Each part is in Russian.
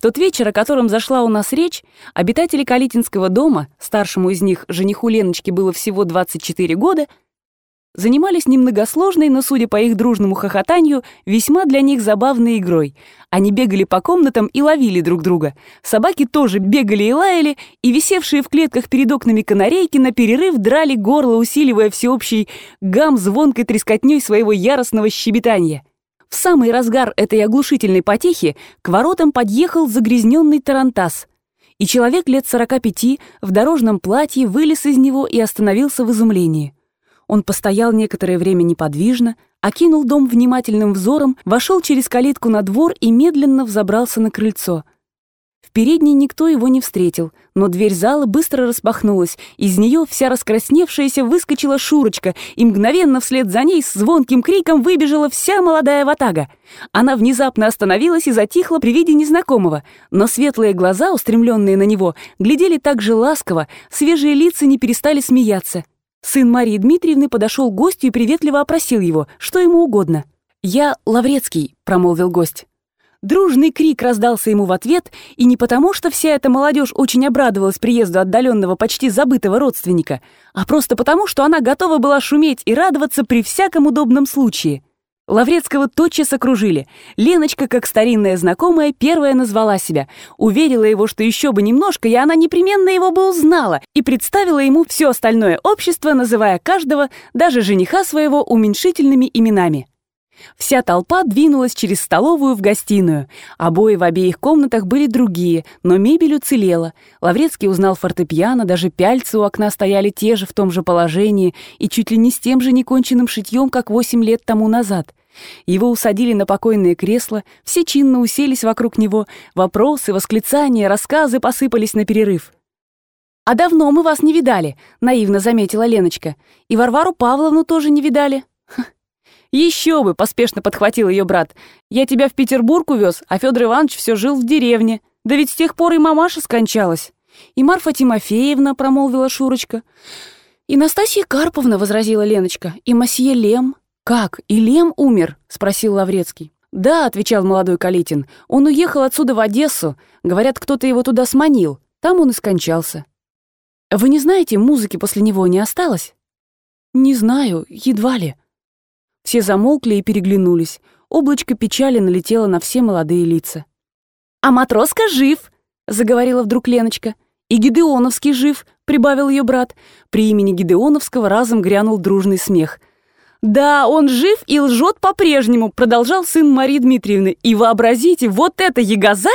Тот вечер, о котором зашла у нас речь, обитатели Калитинского дома, старшему из них, жениху Леночки, было всего 24 года, занимались немногосложной, но, судя по их дружному хохотанию, весьма для них забавной игрой. Они бегали по комнатам и ловили друг друга. Собаки тоже бегали и лаяли, и висевшие в клетках перед окнами канарейки на перерыв драли горло, усиливая всеобщий гам звонкой трескотней своего яростного щебетания. В самый разгар этой оглушительной потехи к воротам подъехал загрязненный тарантас. И человек лет 45 в дорожном платье вылез из него и остановился в изумлении. Он постоял некоторое время неподвижно, окинул дом внимательным взором, вошел через калитку на двор и медленно взобрался на крыльцо. В передней никто его не встретил, но дверь зала быстро распахнулась, из нее вся раскрасневшаяся выскочила Шурочка, и мгновенно вслед за ней с звонким криком выбежала вся молодая ватага. Она внезапно остановилась и затихла при виде незнакомого, но светлые глаза, устремленные на него, глядели так же ласково, свежие лица не перестали смеяться. Сын Марии Дмитриевны подошел к гостю и приветливо опросил его, что ему угодно. «Я Лаврецкий», — промолвил гость. Дружный крик раздался ему в ответ, и не потому, что вся эта молодежь очень обрадовалась приезду отдаленного, почти забытого родственника, а просто потому, что она готова была шуметь и радоваться при всяком удобном случае — Лаврецкого тотчас окружили. Леночка, как старинная знакомая, первая назвала себя, уверила его, что еще бы немножко, и она непременно его бы узнала, и представила ему все остальное общество, называя каждого, даже жениха своего, уменьшительными именами. Вся толпа двинулась через столовую в гостиную. Обои в обеих комнатах были другие, но мебель уцелела. Лаврецкий узнал фортепиано, даже пяльцы у окна стояли те же в том же положении и чуть ли не с тем же неконченным шитьем, как восемь лет тому назад. Его усадили на покойное кресло, все чинно уселись вокруг него, вопросы, восклицания, рассказы посыпались на перерыв. «А давно мы вас не видали», — наивно заметила Леночка. «И Варвару Павловну тоже не видали». «Еще бы!» — поспешно подхватил ее брат. «Я тебя в Петербург увез, а Федор Иванович все жил в деревне. Да ведь с тех пор и мамаша скончалась». «И Марфа Тимофеевна», — промолвила Шурочка. «И Настасья Карповна», — возразила Леночка, — «и Масье Лем». «Как, и Лем умер?» — спросил Лаврецкий. «Да», — отвечал молодой Калитин. «Он уехал отсюда в Одессу. Говорят, кто-то его туда сманил. Там он и скончался». «Вы не знаете, музыки после него не осталось?» «Не знаю, едва ли». Все замолкли и переглянулись. Облачко печали налетело на все молодые лица. «А Матроска жив!» — заговорила вдруг Леночка. «И Гидеоновский жив!» — прибавил ее брат. При имени Гидеоновского разом грянул дружный смех — «Да, он жив и лжет по-прежнему», — продолжал сын Марии Дмитриевны. «И вообразите, вот эта ягоза!»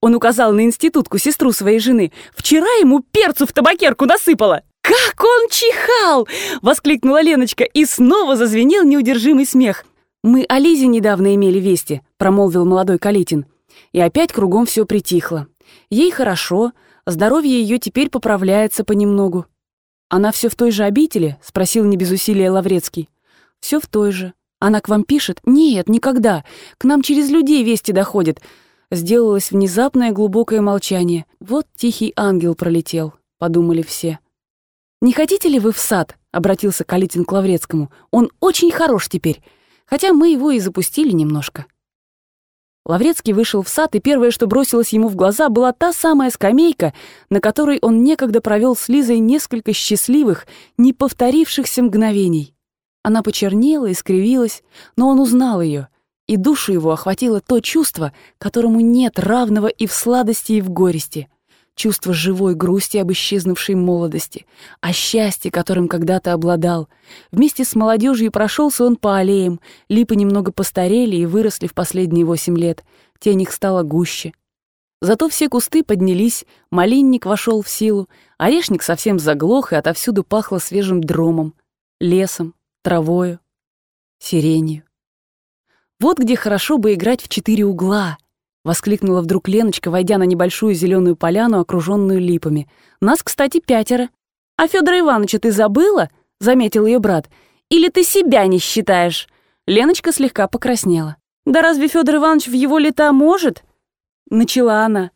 Он указал на институтку, сестру своей жены. «Вчера ему перцу в табакерку насыпала!» «Как он чихал!» — воскликнула Леночка, и снова зазвенел неудержимый смех. «Мы о Лизе недавно имели вести», — промолвил молодой Калитин. И опять кругом все притихло. Ей хорошо, здоровье ее теперь поправляется понемногу. «Она все в той же обители?» — спросил не без усилия Лаврецкий. Все в той же. Она к вам пишет? Нет, никогда. К нам через людей вести доходят. Сделалось внезапное глубокое молчание. Вот тихий ангел пролетел, подумали все. «Не хотите ли вы в сад?» — обратился Калитин к Лаврецкому. «Он очень хорош теперь, хотя мы его и запустили немножко». Лаврецкий вышел в сад, и первое, что бросилось ему в глаза, была та самая скамейка, на которой он некогда провел с Лизой несколько счастливых, не повторившихся мгновений. Она почернела и скривилась, но он узнал ее, и душу его охватило то чувство, которому нет равного и в сладости, и в горести. Чувство живой грусти об исчезнувшей молодости, о счастье, которым когда-то обладал. Вместе с молодежью прошелся он по аллеям, липы немного постарели и выросли в последние восемь лет, тень их стала гуще. Зато все кусты поднялись, малинник вошел в силу, орешник совсем заглох, и отовсюду пахло свежим дромом, лесом, травою, сиренью. «Вот где хорошо бы играть в четыре угла!» — воскликнула вдруг Леночка, войдя на небольшую зеленую поляну, окруженную липами. «Нас, кстати, пятеро. А Федора Ивановича ты забыла?» — заметил ее брат. «Или ты себя не считаешь?» Леночка слегка покраснела. «Да разве Федор Иванович в его лета может?» Начала она.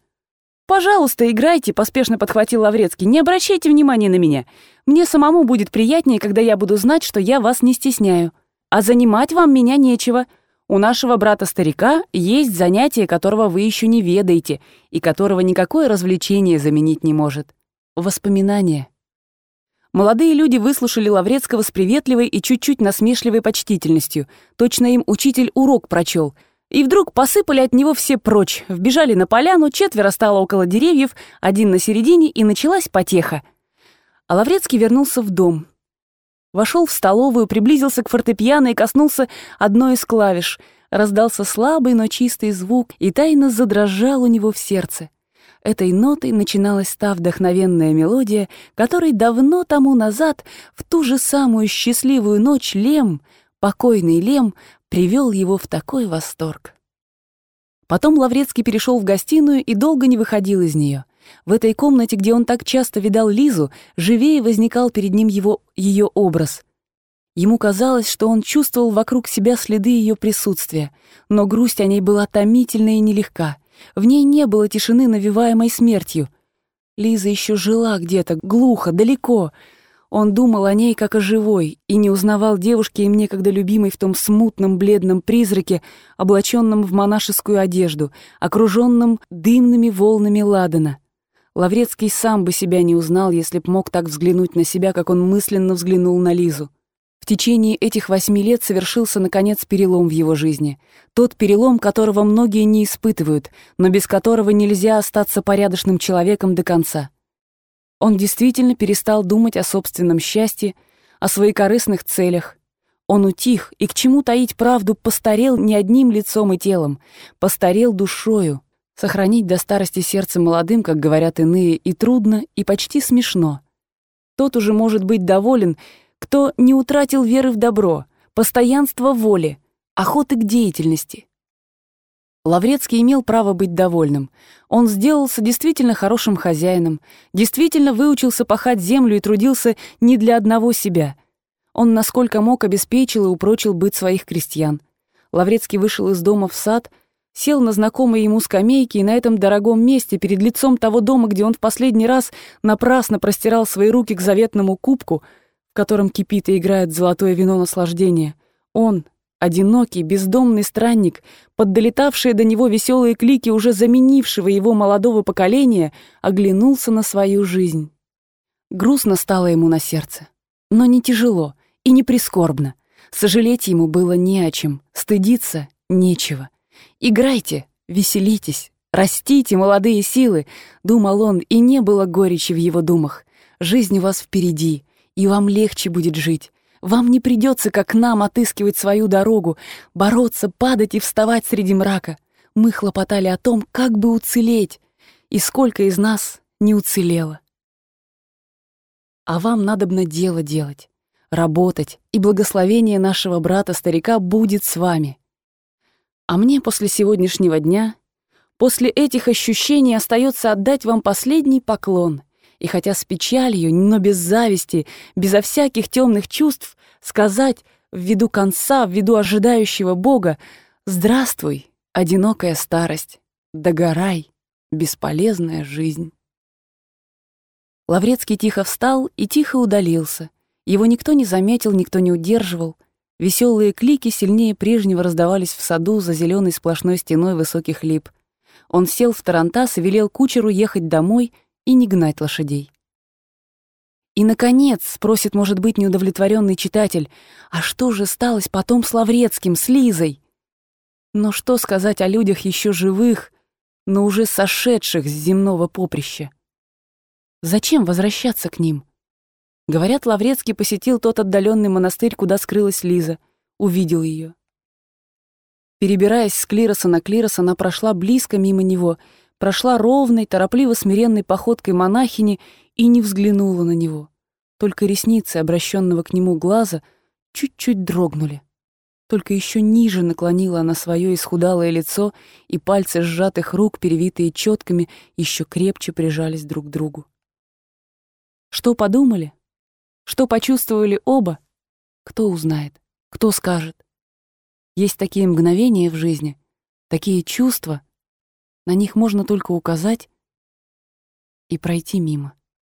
«Пожалуйста, играйте», — поспешно подхватил Лаврецкий. «Не обращайте внимания на меня. Мне самому будет приятнее, когда я буду знать, что я вас не стесняю. А занимать вам меня нечего. У нашего брата-старика есть занятие, которого вы еще не ведаете и которого никакое развлечение заменить не может. Воспоминания. Молодые люди выслушали Лаврецкого с приветливой и чуть-чуть насмешливой почтительностью. Точно им учитель урок прочел. И вдруг посыпали от него все прочь. Вбежали на поляну, четверо стало около деревьев, один на середине, и началась потеха. А Лаврецкий вернулся в дом. Вошел в столовую, приблизился к фортепиано и коснулся одной из клавиш. Раздался слабый, но чистый звук, и тайно задрожал у него в сердце. Этой нотой начиналась та вдохновенная мелодия, которой давно тому назад, в ту же самую счастливую ночь, Лем, покойный Лем, привел его в такой восторг. Потом Лаврецкий перешел в гостиную и долго не выходил из нее. В этой комнате, где он так часто видал Лизу, живее возникал перед ним его ее образ. Ему казалось, что он чувствовал вокруг себя следы ее присутствия, но грусть о ней была томительна и нелегка — в ней не было тишины, навиваемой смертью. Лиза еще жила где-то, глухо, далеко. Он думал о ней как о живой и не узнавал девушки им некогда любимой в том смутном бледном призраке, облаченном в монашескую одежду, окруженном дымными волнами ладана. Лаврецкий сам бы себя не узнал, если б мог так взглянуть на себя, как он мысленно взглянул на Лизу. В течение этих восьми лет совершился, наконец, перелом в его жизни. Тот перелом, которого многие не испытывают, но без которого нельзя остаться порядочным человеком до конца. Он действительно перестал думать о собственном счастье, о своих корыстных целях. Он утих, и к чему таить правду постарел не одним лицом и телом, постарел душою. Сохранить до старости сердце молодым, как говорят иные, и трудно, и почти смешно. Тот уже может быть доволен, кто не утратил веры в добро, постоянства воли, охоты к деятельности. Лаврецкий имел право быть довольным. Он сделался действительно хорошим хозяином, действительно выучился пахать землю и трудился не для одного себя. Он, насколько мог, обеспечил и упрочил быт своих крестьян. Лаврецкий вышел из дома в сад, сел на знакомой ему скамейке и на этом дорогом месте, перед лицом того дома, где он в последний раз напрасно простирал свои руки к заветному кубку — в котором кипит и играет золотое вино наслаждения. Он, одинокий, бездомный странник, поддолетавшие до него веселые клики уже заменившего его молодого поколения, оглянулся на свою жизнь. Грустно стало ему на сердце, но не тяжело и не прискорбно. Сожалеть ему было не о чем, стыдиться нечего. «Играйте, веселитесь, растите молодые силы», — думал он, и не было горечи в его думах. «Жизнь у вас впереди, и вам легче будет жить. Вам не придется, как нам, отыскивать свою дорогу, бороться, падать и вставать среди мрака. Мы хлопотали о том, как бы уцелеть, и сколько из нас не уцелело. А вам надобно дело делать, работать, и благословение нашего брата-старика будет с вами. А мне после сегодняшнего дня, после этих ощущений остается отдать вам последний поклон — и хотя с печалью, но без зависти, безо всяких темных чувств, сказать в виду конца, в виду ожидающего Бога «Здравствуй, одинокая старость, догорай, бесполезная жизнь». Лаврецкий тихо встал и тихо удалился. Его никто не заметил, никто не удерживал. Веселые клики сильнее прежнего раздавались в саду за зеленой сплошной стеной высоких лип. Он сел в тарантас и велел кучеру ехать домой и не гнать лошадей. И, наконец, спросит, может быть, неудовлетворенный читатель, а что же сталось потом с Лаврецким, с Лизой? Но что сказать о людях еще живых, но уже сошедших с земного поприща? Зачем возвращаться к ним? Говорят, Лаврецкий посетил тот отдаленный монастырь, куда скрылась Лиза, увидел ее. Перебираясь с клироса на клирос, она прошла близко мимо него — прошла ровной, торопливо-смиренной походкой монахини и не взглянула на него. Только ресницы, обращенного к нему глаза, чуть-чуть дрогнули. Только еще ниже наклонила она свое исхудалое лицо, и пальцы сжатых рук, перевитые четками, еще крепче прижались друг к другу. Что подумали? Что почувствовали оба? Кто узнает? Кто скажет? Есть такие мгновения в жизни, такие чувства — на них можно только указать и пройти мимо.